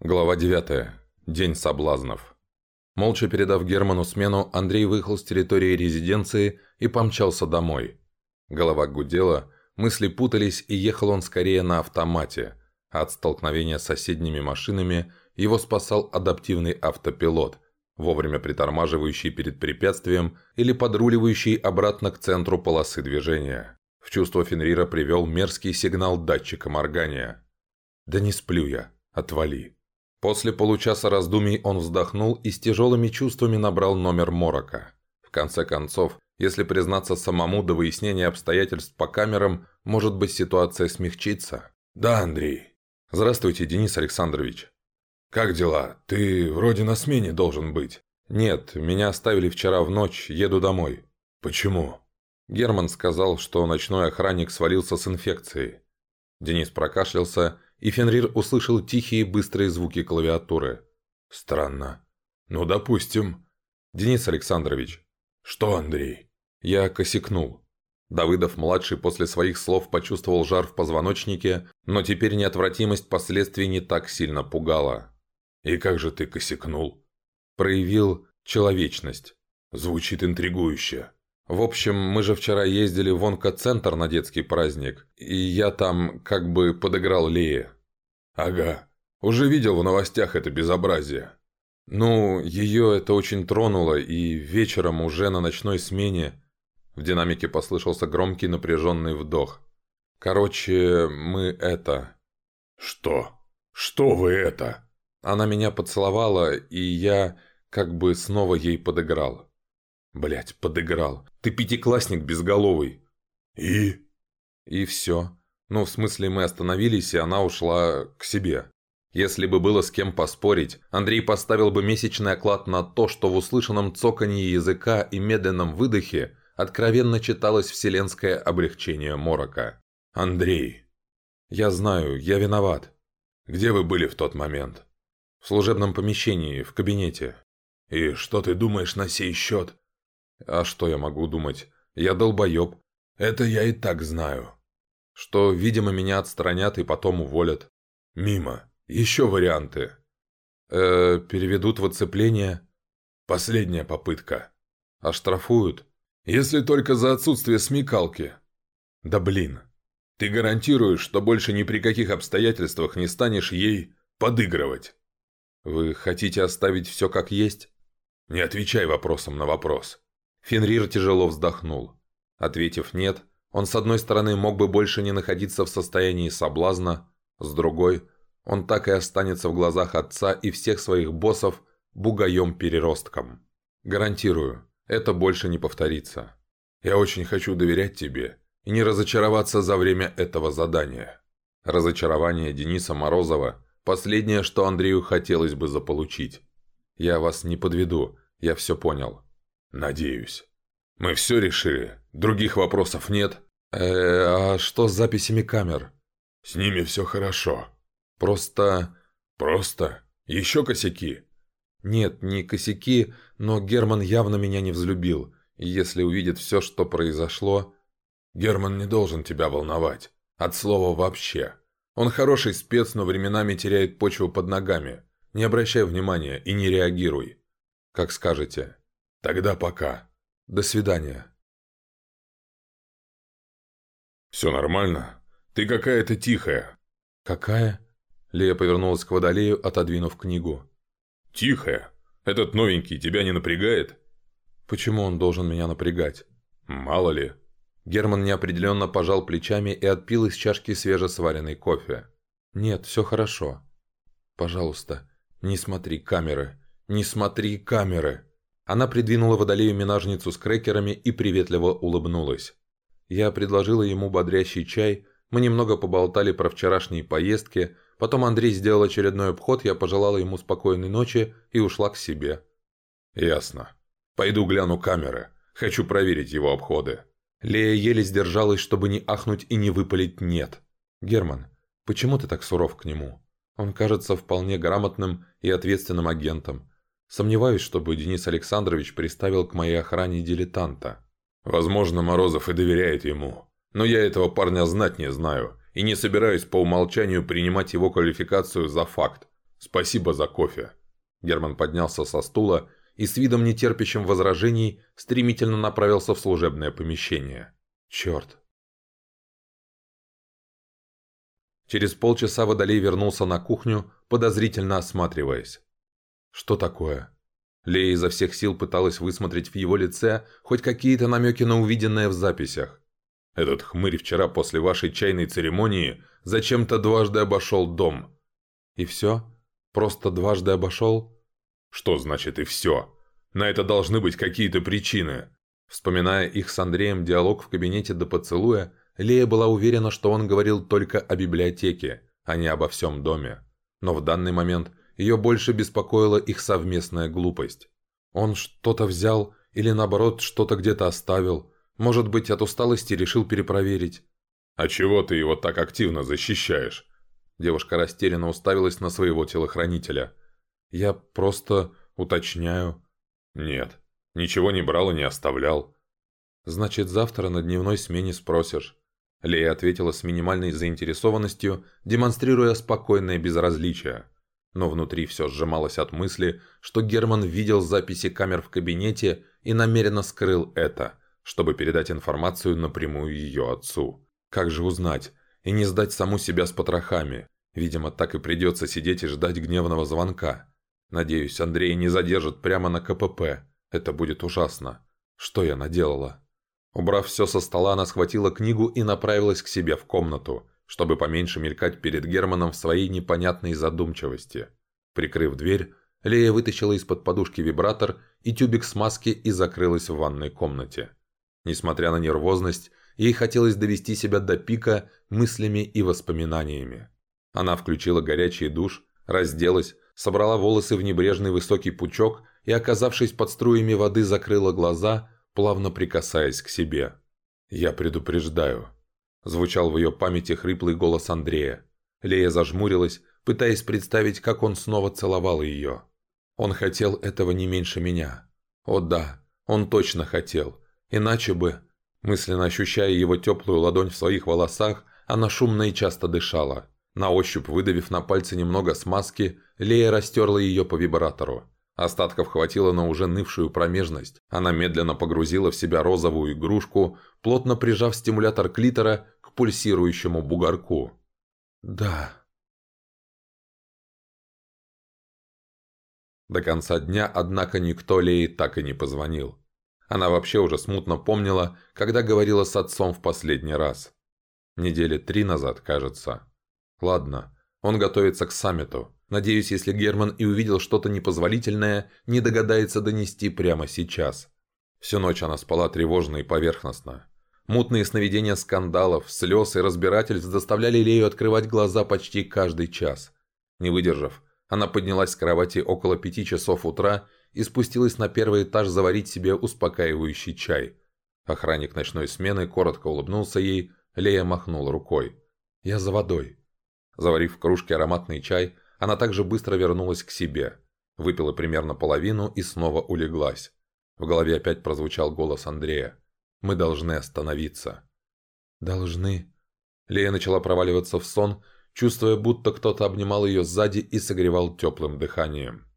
Глава 9. День соблазнов. Молча передав Герману смену, Андрей выехал с территории резиденции и помчался домой. Голова гудела, мысли путались, и ехал он скорее на автомате. От столкновения с соседними машинами его спасал адаптивный автопилот, вовремя притормаживающий перед препятствием или подруливающий обратно к центру полосы движения. В чувство Фенрира привел мерзкий сигнал датчика моргания. «Да не сплю я, отвали». После получаса раздумий он вздохнул и с тяжелыми чувствами набрал номер Морока. В конце концов, если признаться самому до выяснения обстоятельств по камерам, может быть ситуация смягчится. «Да, Андрей». «Здравствуйте, Денис Александрович». «Как дела? Ты вроде на смене должен быть». «Нет, меня оставили вчера в ночь, еду домой». «Почему?» Герман сказал, что ночной охранник свалился с инфекцией. Денис прокашлялся и Фенрир услышал тихие быстрые звуки клавиатуры. «Странно. Ну, допустим...» «Денис Александрович». «Что, Андрей?» Я косякнул. Давыдов-младший после своих слов почувствовал жар в позвоночнике, но теперь неотвратимость последствий не так сильно пугала. «И как же ты косякнул?» «Проявил человечность». «Звучит интригующе». В общем, мы же вчера ездили в онкоцентр на детский праздник, и я там как бы подыграл Лее. Ага. Уже видел в новостях это безобразие. Ну, ее это очень тронуло, и вечером уже на ночной смене... В динамике послышался громкий напряженный вдох. Короче, мы это... Что? Что вы это? Она меня поцеловала, и я как бы снова ей подыграл. Блять, подыграл. Ты пятиклассник безголовый. И? И все. Ну, в смысле, мы остановились, и она ушла к себе. Если бы было с кем поспорить, Андрей поставил бы месячный оклад на то, что в услышанном цоканье языка и медленном выдохе откровенно читалось вселенское облегчение Морока. «Андрей!» «Я знаю, я виноват». «Где вы были в тот момент?» «В служебном помещении, в кабинете». «И что ты думаешь на сей счет?» А что я могу думать? Я долбоеб. Это я и так знаю. Что, видимо, меня отстранят и потом уволят. Мимо. Еще варианты. Э, переведут в оцепление. Последняя попытка. Оштрафуют. Если только за отсутствие смекалки. Да блин. Ты гарантируешь, что больше ни при каких обстоятельствах не станешь ей подыгрывать. Вы хотите оставить все как есть? Не отвечай вопросом на вопрос. Фенрир тяжело вздохнул. Ответив «нет», он с одной стороны мог бы больше не находиться в состоянии соблазна, с другой, он так и останется в глазах отца и всех своих боссов бугаем-переростком. Гарантирую, это больше не повторится. Я очень хочу доверять тебе и не разочароваться за время этого задания. Разочарование Дениса Морозова – последнее, что Андрею хотелось бы заполучить. Я вас не подведу, я все понял. «Надеюсь. Мы все решили? Других вопросов нет?» э а что с записями камер?» «С ними все хорошо. Просто...» «Просто? Еще косяки?» «Нет, не косяки, но Герман явно меня не взлюбил. Если увидит все, что произошло...» «Герман не должен тебя волновать. От слова вообще. Он хороший спец, но временами теряет почву под ногами. Не обращай внимания и не реагируй. Как скажете». Тогда пока. До свидания. Все нормально? Ты какая-то тихая. Какая? Лея повернулась к водолею, отодвинув книгу. Тихая? Этот новенький тебя не напрягает? Почему он должен меня напрягать? Мало ли. Герман неопределенно пожал плечами и отпил из чашки свежесваренный кофе. «Нет, все хорошо. Пожалуйста, не смотри камеры. Не смотри камеры!» Она придвинула водолею минажницу с крекерами и приветливо улыбнулась. Я предложила ему бодрящий чай, мы немного поболтали про вчерашние поездки, потом Андрей сделал очередной обход, я пожелала ему спокойной ночи и ушла к себе. «Ясно. Пойду гляну камеры. Хочу проверить его обходы». Лея еле сдержалась, чтобы не ахнуть и не выпалить «нет». «Герман, почему ты так суров к нему? Он кажется вполне грамотным и ответственным агентом. Сомневаюсь, чтобы Денис Александрович приставил к моей охране дилетанта. Возможно, Морозов и доверяет ему. Но я этого парня знать не знаю и не собираюсь по умолчанию принимать его квалификацию за факт. Спасибо за кофе». Герман поднялся со стула и с видом нетерпящим возражений стремительно направился в служебное помещение. «Черт!» Через полчаса Водолей вернулся на кухню, подозрительно осматриваясь. «Что такое?» Лея изо всех сил пыталась высмотреть в его лице хоть какие-то намеки на увиденное в записях. «Этот хмырь вчера после вашей чайной церемонии зачем-то дважды обошел дом». «И все? Просто дважды обошел?» «Что значит «и все»? На это должны быть какие-то причины». Вспоминая их с Андреем диалог в кабинете до поцелуя, Лея была уверена, что он говорил только о библиотеке, а не обо всем доме. Но в данный момент ее больше беспокоила их совместная глупость. Он что-то взял или наоборот что-то где-то оставил. Может быть, от усталости решил перепроверить. «А чего ты его так активно защищаешь?» Девушка растерянно уставилась на своего телохранителя. «Я просто уточняю». «Нет, ничего не брал и не оставлял». «Значит, завтра на дневной смене спросишь». Лея ответила с минимальной заинтересованностью, демонстрируя спокойное безразличие но внутри все сжималось от мысли, что Герман видел записи камер в кабинете и намеренно скрыл это, чтобы передать информацию напрямую ее отцу. Как же узнать и не сдать саму себя с потрохами? Видимо, так и придется сидеть и ждать гневного звонка. Надеюсь, Андрей не задержит прямо на КПП. Это будет ужасно. Что я наделала? Убрав все со стола, она схватила книгу и направилась к себе в комнату – чтобы поменьше мелькать перед Германом в своей непонятной задумчивости. Прикрыв дверь, Лея вытащила из-под подушки вибратор и тюбик смазки и закрылась в ванной комнате. Несмотря на нервозность, ей хотелось довести себя до пика мыслями и воспоминаниями. Она включила горячий душ, разделась, собрала волосы в небрежный высокий пучок и, оказавшись под струями воды, закрыла глаза, плавно прикасаясь к себе. «Я предупреждаю, Звучал в ее памяти хриплый голос Андрея. Лея зажмурилась, пытаясь представить, как он снова целовал ее. Он хотел этого не меньше меня. О да, он точно хотел. Иначе бы... Мысленно ощущая его теплую ладонь в своих волосах, она шумно и часто дышала. На ощупь, выдавив на пальцы немного смазки, Лея растерла ее по вибратору. Остатков хватило на уже нывшую промежность. Она медленно погрузила в себя розовую игрушку, плотно прижав стимулятор клитора пульсирующему бугорку. «Да». До конца дня, однако, никто Лее так и не позвонил. Она вообще уже смутно помнила, когда говорила с отцом в последний раз. Недели три назад, кажется. Ладно, он готовится к саммиту. Надеюсь, если Герман и увидел что-то непозволительное, не догадается донести прямо сейчас. Всю ночь она спала тревожно и поверхностно. Мутные сновидения скандалов, слез и разбирательств заставляли Лею открывать глаза почти каждый час. Не выдержав, она поднялась с кровати около пяти часов утра и спустилась на первый этаж заварить себе успокаивающий чай. Охранник ночной смены коротко улыбнулся ей, Лея махнула рукой. «Я за водой». Заварив в кружке ароматный чай, она также быстро вернулась к себе. Выпила примерно половину и снова улеглась. В голове опять прозвучал голос Андрея. Мы должны остановиться». «Должны». Лея начала проваливаться в сон, чувствуя, будто кто-то обнимал ее сзади и согревал теплым дыханием.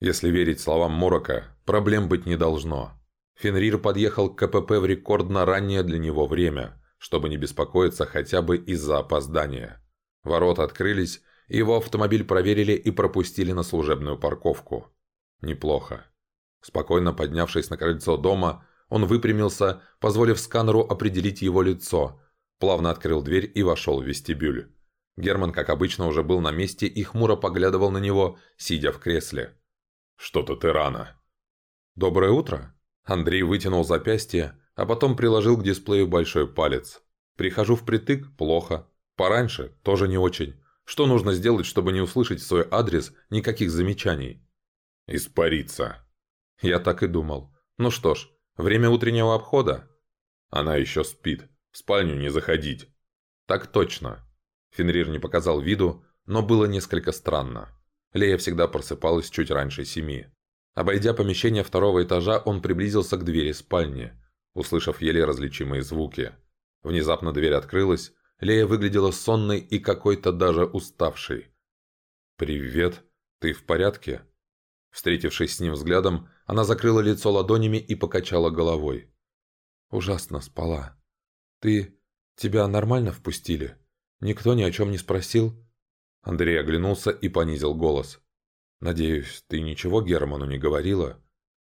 Если верить словам Морока, проблем быть не должно. Фенрир подъехал к КПП в рекордно раннее для него время, чтобы не беспокоиться хотя бы из-за опоздания. Ворота открылись, его автомобиль проверили и пропустили на служебную парковку. Неплохо. Спокойно поднявшись на крыльцо дома, он выпрямился, позволив сканеру определить его лицо, плавно открыл дверь и вошел в вестибюль. Герман, как обычно, уже был на месте и хмуро поглядывал на него, сидя в кресле. «Что-то ты рано». «Доброе утро». Андрей вытянул запястье, а потом приложил к дисплею большой палец. «Прихожу впритык – плохо. Пораньше – тоже не очень. Что нужно сделать, чтобы не услышать в свой адрес никаких замечаний?» «Испариться», я так и думал. Ну что ж, время утреннего обхода. Она еще спит. В спальню не заходить. Так точно. Фенрир не показал виду, но было несколько странно. Лея всегда просыпалась чуть раньше семи. Обойдя помещение второго этажа, он приблизился к двери спальни, услышав еле различимые звуки. Внезапно дверь открылась, Лея выглядела сонной и какой-то даже уставшей. «Привет, ты в порядке?» Встретившись с ним взглядом, она закрыла лицо ладонями и покачала головой. «Ужасно спала. Ты... тебя нормально впустили? Никто ни о чем не спросил?» Андрей оглянулся и понизил голос. «Надеюсь, ты ничего Герману не говорила?»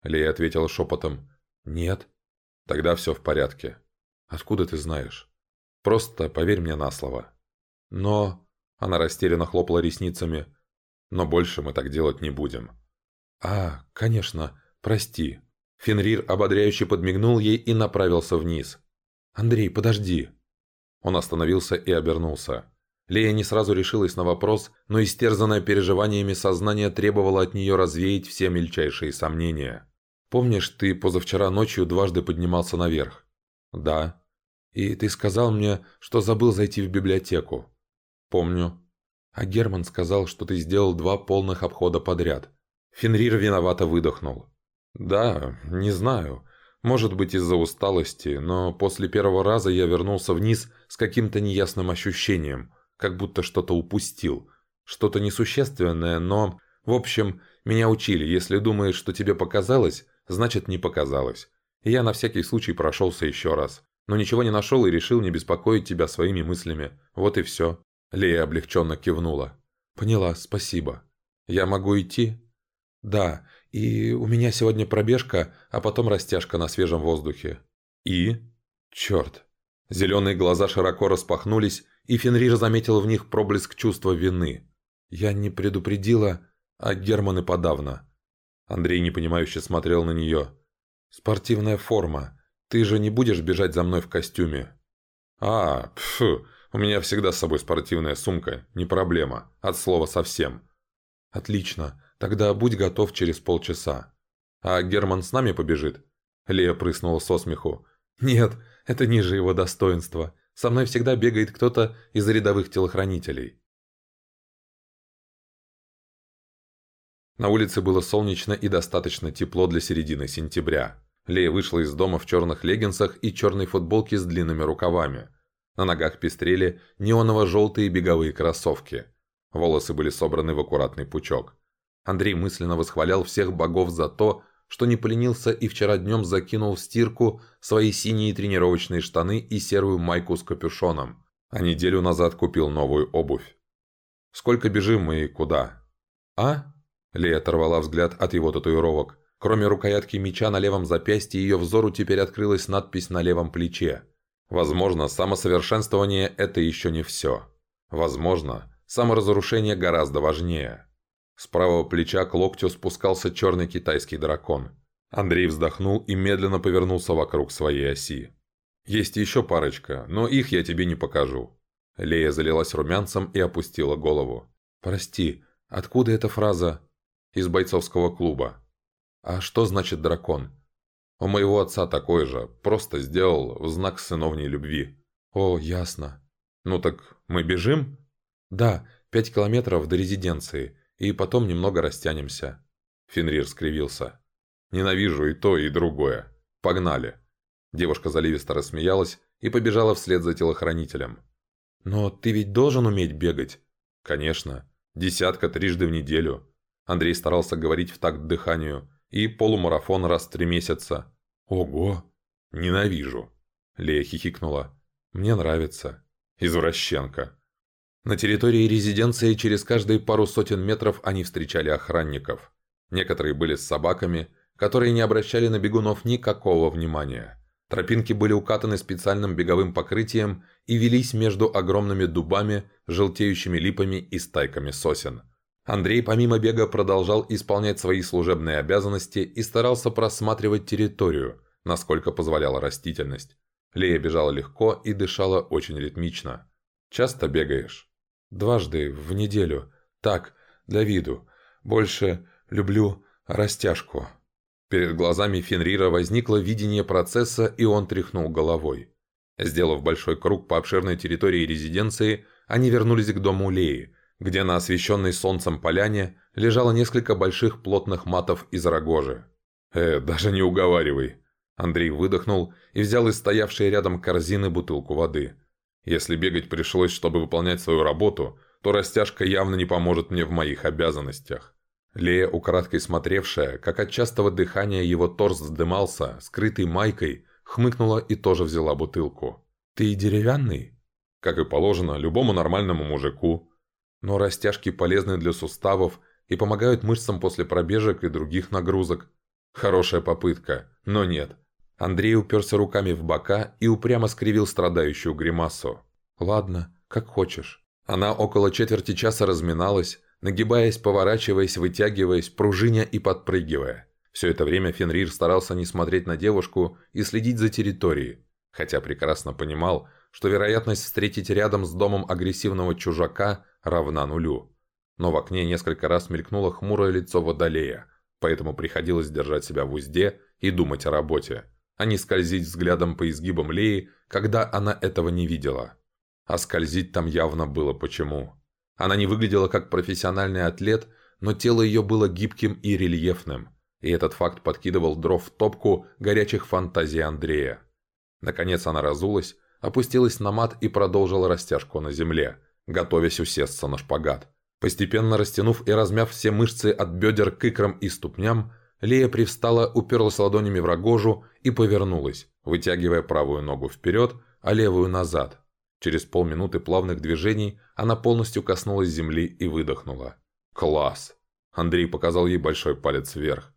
Лея ответила шепотом. «Нет». «Тогда все в порядке. Откуда ты знаешь?» «Просто поверь мне на слово». «Но...» Она растерянно хлопала ресницами. «Но больше мы так делать не будем». «А, конечно, прости». Фенрир ободряюще подмигнул ей и направился вниз. «Андрей, подожди». Он остановился и обернулся. Лея не сразу решилась на вопрос, но истерзанное переживаниями сознание требовало от нее развеять все мельчайшие сомнения. «Помнишь, ты позавчера ночью дважды поднимался наверх?» «Да». «И ты сказал мне, что забыл зайти в библиотеку?» «Помню». «А Герман сказал, что ты сделал два полных обхода подряд». Фенрир виновато выдохнул. «Да, не знаю. Может быть из-за усталости, но после первого раза я вернулся вниз с каким-то неясным ощущением, как будто что-то упустил. Что-то несущественное, но... В общем, меня учили, если думаешь, что тебе показалось, значит не показалось. Я на всякий случай прошелся еще раз. Но ничего не нашел и решил не беспокоить тебя своими мыслями. Вот и все. Лея облегченно кивнула. «Поняла, спасибо. Я могу идти?» «Да, и у меня сегодня пробежка, а потом растяжка на свежем воздухе». «И?» «Черт». Зеленые глаза широко распахнулись, и Фенрир заметил в них проблеск чувства вины. «Я не предупредила, а Герман подавно». Андрей непонимающе смотрел на нее. «Спортивная форма. Ты же не будешь бежать за мной в костюме?» «А, пф, у меня всегда с собой спортивная сумка, не проблема, от слова совсем». «Отлично, тогда будь готов через полчаса». «А Герман с нами побежит?» Лея прыснула со смеху. «Нет, это ниже его достоинства. Со мной всегда бегает кто-то из рядовых телохранителей. На улице было солнечно и достаточно тепло для середины сентября. Лея вышла из дома в черных леггинсах и черной футболке с длинными рукавами. На ногах пестрели неоново-желтые беговые кроссовки. Волосы были собраны в аккуратный пучок. Андрей мысленно восхвалял всех богов за то, что не поленился и вчера днем закинул в стирку свои синие тренировочные штаны и серую майку с капюшоном, а неделю назад купил новую обувь. «Сколько бежим мы и куда?» «А?» Лея оторвала взгляд от его татуировок. Кроме рукоятки меча на левом запястье, ее взору теперь открылась надпись на левом плече. Возможно, самосовершенствование – это еще не все. Возможно, саморазрушение гораздо важнее. С правого плеча к локтю спускался черный китайский дракон. Андрей вздохнул и медленно повернулся вокруг своей оси. «Есть еще парочка, но их я тебе не покажу». Лея залилась румянцем и опустила голову. «Прости, откуда эта фраза?» «Из бойцовского клуба». «А что значит дракон?» «У моего отца такой же, просто сделал в знак сыновней любви». «О, ясно». «Ну так мы бежим?» «Да, пять километров до резиденции и потом немного растянемся». Фенрир скривился. «Ненавижу и то, и другое. Погнали!» Девушка заливисто рассмеялась и побежала вслед за телохранителем. «Но ты ведь должен уметь бегать?» «Конечно. Десятка трижды в неделю». Андрей старался говорить в такт дыханию. «И полумарафон раз в три месяца». «Ого! Ненавижу!» Лея хихикнула. «Мне нравится. Извращенка». На территории резиденции через каждые пару сотен метров они встречали охранников. Некоторые были с собаками, которые не обращали на бегунов никакого внимания. Тропинки были укатаны специальным беговым покрытием и велись между огромными дубами, желтеющими липами и стайками сосен. Андрей помимо бега продолжал исполнять свои служебные обязанности и старался просматривать территорию, насколько позволяла растительность. Лея бежала легко и дышала очень ритмично. «Часто бегаешь?» Дважды в неделю. Так, для виду. Больше люблю растяжку». Перед глазами Фенрира возникло видение процесса, и он тряхнул головой. Сделав большой круг по обширной территории резиденции, они вернулись к дому Леи, где на освещенной солнцем поляне лежало несколько больших плотных матов из рогожи. «Э, даже не уговаривай!» Андрей выдохнул и взял из стоявшей рядом корзины бутылку воды. Если бегать пришлось, чтобы выполнять свою работу, то растяжка явно не поможет мне в моих обязанностях. Лея, украдкой смотревшая, как от частого дыхания его торс вздымался, скрытый майкой, хмыкнула и тоже взяла бутылку. «Ты деревянный?» «Как и положено, любому нормальному мужику. Но растяжки полезны для суставов и помогают мышцам после пробежек и других нагрузок. Хорошая попытка, но нет. Андрей уперся руками в бока и упрямо скривил страдающую гримасу. «Ладно, как хочешь». Она около четверти часа разминалась, нагибаясь, поворачиваясь, вытягиваясь, пружиня и подпрыгивая. Все это время Фенрир старался не смотреть на девушку и следить за территорией, хотя прекрасно понимал, что вероятность встретить рядом с домом агрессивного чужака равна нулю. Но в окне несколько раз мелькнуло хмурое лицо Водолея, поэтому приходилось держать себя в узде и думать о работе, а не скользить взглядом по изгибам Леи, когда она этого не видела. А скользить там явно было почему. Она не выглядела как профессиональный атлет, но тело ее было гибким и рельефным, и этот факт подкидывал дров в топку горячих фантазий Андрея. Наконец она разулась, опустилась на мат и продолжила растяжку на земле, готовясь усесться на шпагат. Постепенно растянув и размяв все мышцы от бедер к икрам и ступням, Лея привстала, уперлась ладонями в рогожу и повернулась, вытягивая правую ногу вперед, а левую назад – Через полминуты плавных движений она полностью коснулась земли и выдохнула. «Класс!» Андрей показал ей большой палец вверх.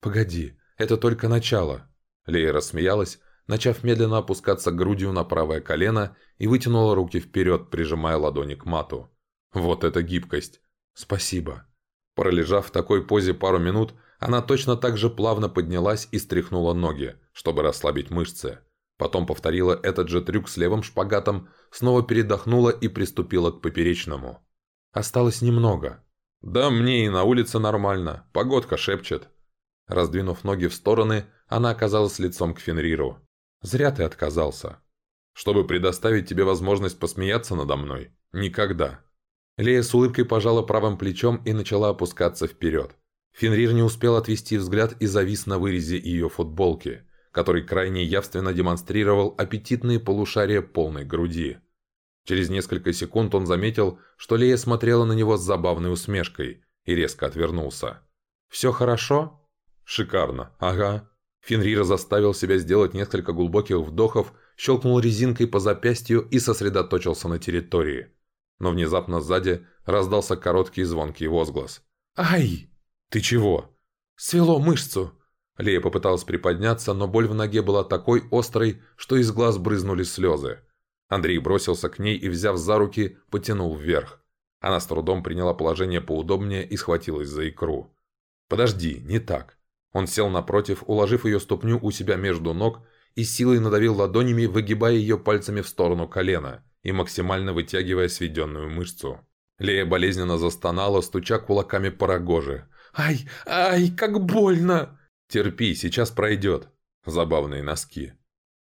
«Погоди, это только начало!» Лея рассмеялась, начав медленно опускаться грудью на правое колено и вытянула руки вперед, прижимая ладони к мату. «Вот это гибкость!» «Спасибо!» Пролежав в такой позе пару минут, она точно так же плавно поднялась и стряхнула ноги, чтобы расслабить мышцы. Потом повторила этот же трюк с левым шпагатом, снова передохнула и приступила к поперечному. Осталось немного. «Да мне и на улице нормально, погодка шепчет». Раздвинув ноги в стороны, она оказалась лицом к Фенриру. «Зря ты отказался. Чтобы предоставить тебе возможность посмеяться надо мной? Никогда». Лея с улыбкой пожала правым плечом и начала опускаться вперед. Фенрир не успел отвести взгляд и завис на вырезе ее футболки – который крайне явственно демонстрировал аппетитные полушария полной груди. Через несколько секунд он заметил, что Лея смотрела на него с забавной усмешкой и резко отвернулся. «Все хорошо?» «Шикарно, ага». Фенрира заставил себя сделать несколько глубоких вдохов, щелкнул резинкой по запястью и сосредоточился на территории. Но внезапно сзади раздался короткий звонкий возглас. «Ай! Ты чего?» «Свело мышцу!» Лея попыталась приподняться, но боль в ноге была такой острой, что из глаз брызнули слезы. Андрей бросился к ней и, взяв за руки, потянул вверх. Она с трудом приняла положение поудобнее и схватилась за икру. «Подожди, не так». Он сел напротив, уложив ее ступню у себя между ног и силой надавил ладонями, выгибая ее пальцами в сторону колена и максимально вытягивая сведенную мышцу. Лея болезненно застонала, стуча кулаками по рогоже. «Ай, ай, как больно!» «Терпи, сейчас пройдет». Забавные носки.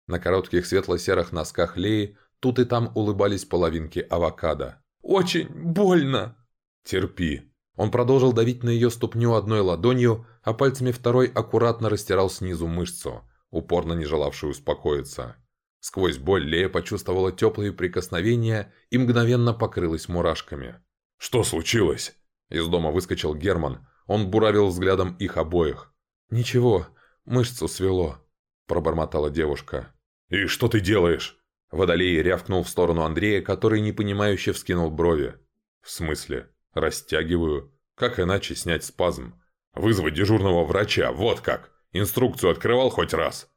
На коротких светло-серых носках Леи тут и там улыбались половинки авокадо. «Очень больно!» «Терпи». Он продолжил давить на ее ступню одной ладонью, а пальцами второй аккуратно растирал снизу мышцу, упорно не желавшую успокоиться. Сквозь боль Лея почувствовала теплые прикосновения и мгновенно покрылась мурашками. «Что случилось?» Из дома выскочил Герман. Он буравил взглядом их обоих. «Ничего, мышцу свело», – пробормотала девушка. «И что ты делаешь?» Водолей рявкнул в сторону Андрея, который непонимающе вскинул брови. «В смысле? Растягиваю? Как иначе снять спазм? Вызвать дежурного врача, вот как! Инструкцию открывал хоть раз?»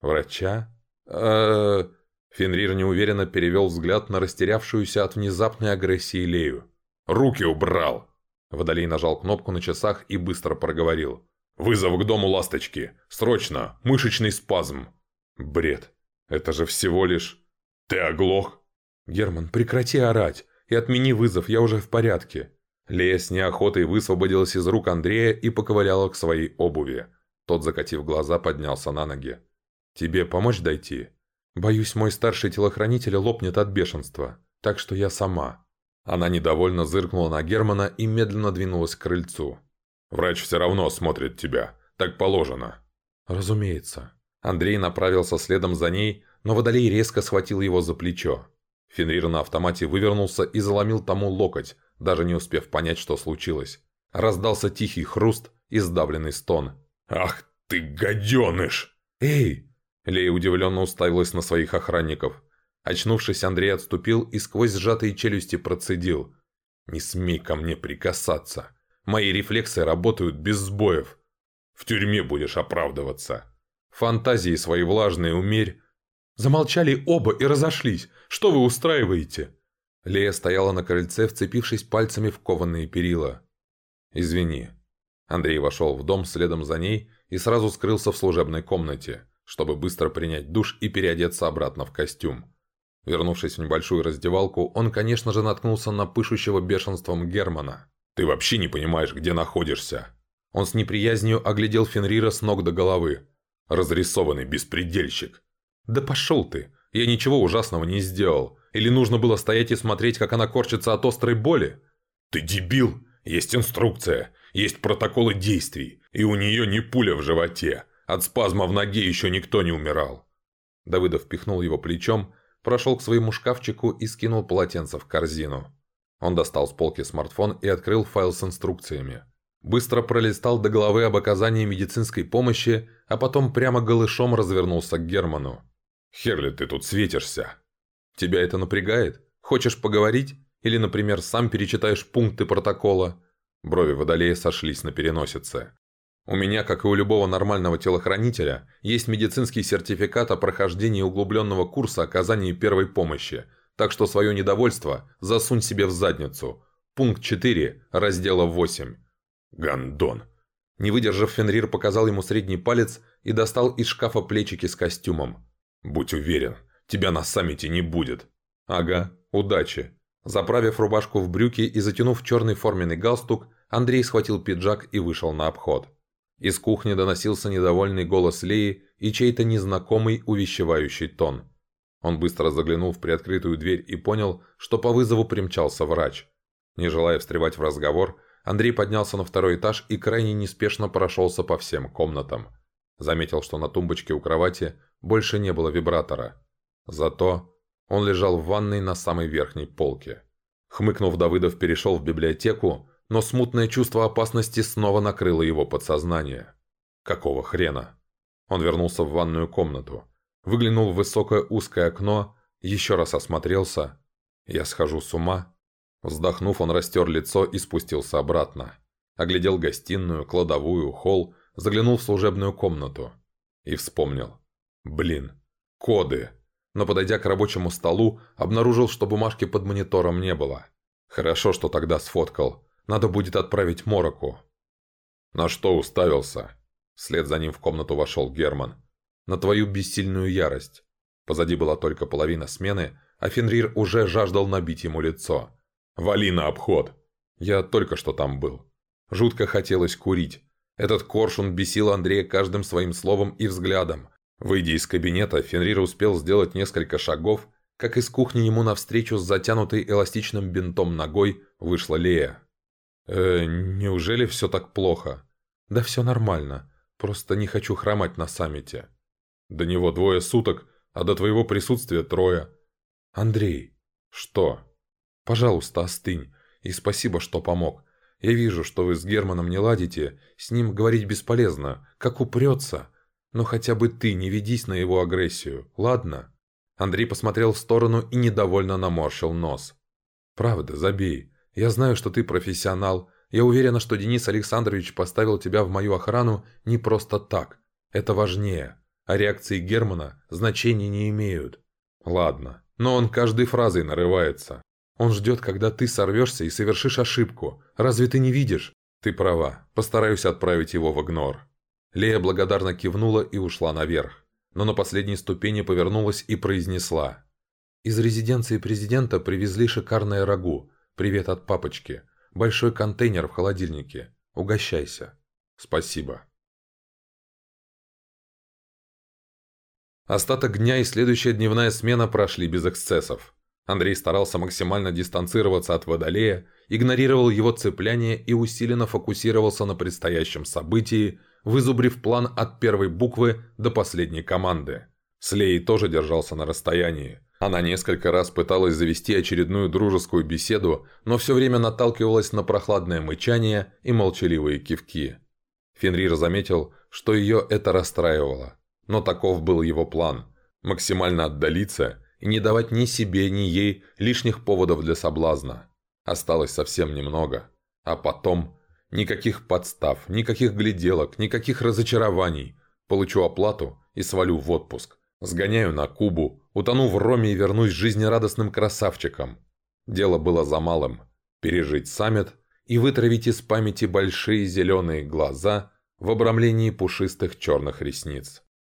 «Врача?» э Фенрир неуверенно перевел взгляд на растерявшуюся от внезапной агрессии Лею. «Руки убрал!» Водолей нажал кнопку на часах и быстро проговорил. «Вызов к дому ласточки! Срочно! Мышечный спазм!» «Бред! Это же всего лишь...» «Ты оглох?» «Герман, прекрати орать и отмени вызов, я уже в порядке». Лея с неохотой высвободилась из рук Андрея и поковыляла к своей обуви. Тот, закатив глаза, поднялся на ноги. «Тебе помочь дойти?» «Боюсь, мой старший телохранитель лопнет от бешенства, так что я сама». Она недовольно зыркнула на Германа и медленно двинулась к крыльцу. Врач все равно смотрит тебя. Так положено». «Разумеется». Андрей направился следом за ней, но Водолей резко схватил его за плечо. Фенрир на автомате вывернулся и заломил тому локоть, даже не успев понять, что случилось. Раздался тихий хруст и сдавленный стон. «Ах ты, гаденыш!» «Эй!» Лея удивленно уставилась на своих охранников. Очнувшись, Андрей отступил и сквозь сжатые челюсти процедил. «Не смей ко мне прикасаться. Мои рефлексы работают без сбоев. В тюрьме будешь оправдываться. Фантазии свои влажные умерь, Замолчали оба и разошлись. Что вы устраиваете?» Лея стояла на крыльце, вцепившись пальцами в кованые перила. «Извини». Андрей вошел в дом следом за ней и сразу скрылся в служебной комнате, чтобы быстро принять душ и переодеться обратно в костюм. Вернувшись в небольшую раздевалку, он, конечно же, наткнулся на пышущего бешенством Германа. «Ты вообще не понимаешь, где находишься!» Он с неприязнью оглядел Фенрира с ног до головы. «Разрисованный беспредельщик! «Да пошел ты! Я ничего ужасного не сделал. Или нужно было стоять и смотреть, как она корчится от острой боли?» «Ты дебил! Есть инструкция, есть протоколы действий, и у нее не пуля в животе. От спазма в ноге еще никто не умирал». Давыдов пихнул его плечом, прошел к своему шкафчику и скинул полотенце в корзину. Он достал с полки смартфон и открыл файл с инструкциями. Быстро пролистал до головы об оказании медицинской помощи, а потом прямо голышом развернулся к Герману. Херли ты тут светишься?» «Тебя это напрягает? Хочешь поговорить? Или, например, сам перечитаешь пункты протокола?» Брови Водолея сошлись на переносице. «У меня, как и у любого нормального телохранителя, есть медицинский сертификат о прохождении углубленного курса оказания первой помощи, так что свое недовольство засунь себе в задницу. Пункт 4, раздела 8». «Гандон!» Не выдержав, Фенрир показал ему средний палец и достал из шкафа плечики с костюмом. «Будь уверен, тебя на саммите не будет». «Ага, удачи». Заправив рубашку в брюки и затянув черный форменный галстук, Андрей схватил пиджак и вышел на обход. Из кухни доносился недовольный голос Леи и чей-то незнакомый увещевающий тон. Он быстро заглянул в приоткрытую дверь и понял, что по вызову примчался врач. Не желая встревать в разговор, Андрей поднялся на второй этаж и крайне неспешно прошелся по всем комнатам. Заметил, что на тумбочке у кровати больше не было вибратора. Зато он лежал в ванной на самой верхней полке. Хмыкнув, Давыдов перешел в библиотеку, но смутное чувство опасности снова накрыло его подсознание. Какого хрена? Он вернулся в ванную комнату, выглянул в высокое узкое окно, еще раз осмотрелся. Я схожу с ума. Вздохнув, он растер лицо и спустился обратно. Оглядел гостиную, кладовую, холл, заглянул в служебную комнату. И вспомнил. Блин, коды. Но подойдя к рабочему столу, обнаружил, что бумажки под монитором не было. Хорошо, что тогда сфоткал. Надо будет отправить Мороку. На что уставился? Вслед за ним в комнату вошел Герман. На твою бессильную ярость. Позади была только половина смены, а Фенрир уже жаждал набить ему лицо. «Вали на обход!» Я только что там был. Жутко хотелось курить. Этот коршун бесил Андрея каждым своим словом и взглядом. Выйдя из кабинета, Фенрир успел сделать несколько шагов, как из кухни ему навстречу с затянутой эластичным бинтом ногой вышла Лея. «Э, неужели все так плохо?» «Да все нормально. Просто не хочу хромать на саммите». «До него двое суток, а до твоего присутствия трое». «Андрей». «Что?» «Пожалуйста, остынь. И спасибо, что помог. Я вижу, что вы с Германом не ладите. С ним говорить бесполезно. Как упрется. Но хотя бы ты не ведись на его агрессию, ладно?» Андрей посмотрел в сторону и недовольно наморщил нос. «Правда, забей. Я знаю, что ты профессионал. Я уверена, что Денис Александрович поставил тебя в мою охрану не просто так. Это важнее. А реакции Германа значения не имеют. Ладно, но он каждой фразой нарывается. Он ждет, когда ты сорвешься и совершишь ошибку. Разве ты не видишь? Ты права. Постараюсь отправить его в игнор». Лея благодарно кивнула и ушла наверх, но на последней ступени повернулась и произнесла. «Из резиденции президента привезли шикарное рагу. Привет от папочки. Большой контейнер в холодильнике. Угощайся». «Спасибо». Остаток дня и следующая дневная смена прошли без эксцессов. Андрей старался максимально дистанцироваться от Водолея, игнорировал его цепляние и усиленно фокусировался на предстоящем событии – вызубрив план от первой буквы до последней команды. Слей тоже держался на расстоянии. Она несколько раз пыталась завести очередную дружескую беседу, но все время наталкивалась на прохладное мычание и молчаливые кивки. Фенрир заметил, что ее это расстраивало. Но таков был его план – максимально отдалиться и не давать ни себе, ни ей лишних поводов для соблазна. Осталось совсем немного. А потом никаких подстав, никаких гляделок, никаких разочарований. Получу оплату и свалю в отпуск. Сгоняю на Кубу, утону в роме и вернусь жизнерадостным красавчиком. Дело было за малым – пережить саммит и вытравить из памяти большие зеленые глаза в обрамлении пушистых черных ресниц.